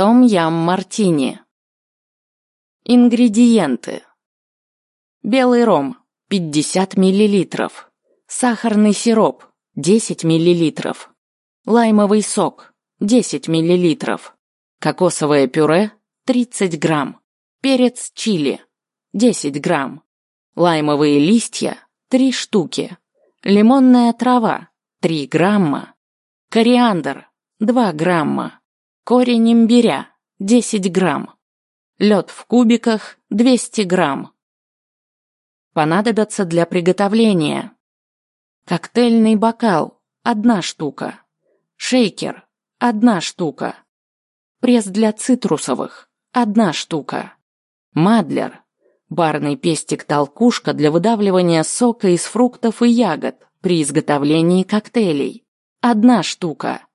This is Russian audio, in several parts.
Том-ям мартини. Ингредиенты. Белый ром 50 мл. Сахарный сироп 10 мл. Лаймовый сок 10 мл. Кокосовое пюре 30 грамм. Перец чили 10 грамм. Лаймовые листья 3 штуки. Лимонная трава 3 грамма. Кориандр 2 грамма. Корень имбиря 10 грамм. Лед в кубиках 200 грамм. Понадобятся для приготовления. Коктейльный бокал – одна штука. Шейкер – одна штука. Пресс для цитрусовых – одна штука. Мадлер – барный пестик-толкушка для выдавливания сока из фруктов и ягод при изготовлении коктейлей – одна штука.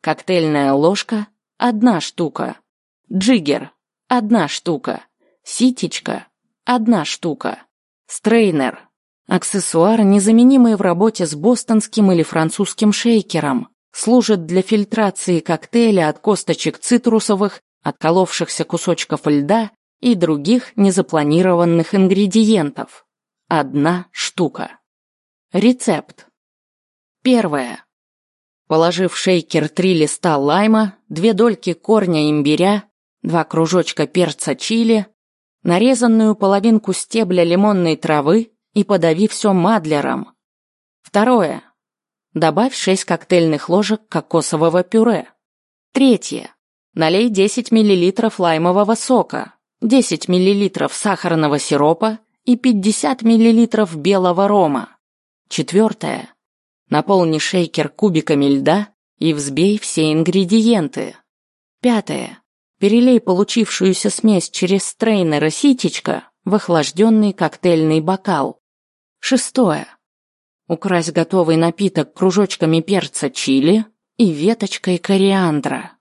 Коктейльная ложка одна штука. Джиггер – одна штука. Ситечка – одна штука. Стрейнер – аксессуар, незаменимый в работе с бостонским или французским шейкером. Служит для фильтрации коктейля от косточек цитрусовых, отколовшихся кусочков льда и других незапланированных ингредиентов. Одна штука. Рецепт. Первое. Положив в шейкер три листа лайма, две дольки корня имбиря, два кружочка перца чили, нарезанную половинку стебля лимонной травы и подави все мадлером. Второе. Добавь 6 коктейльных ложек кокосового пюре. Третье. Налей 10 мл лаймового сока, 10 мл сахарного сиропа и 50 мл белого рома. Четвертое. Наполни шейкер кубиками льда и взбей все ингредиенты. Пятое. Перелей получившуюся смесь через стрейнер и ситечко в охлажденный коктейльный бокал. Шестое. Укрась готовый напиток кружочками перца чили и веточкой кориандра.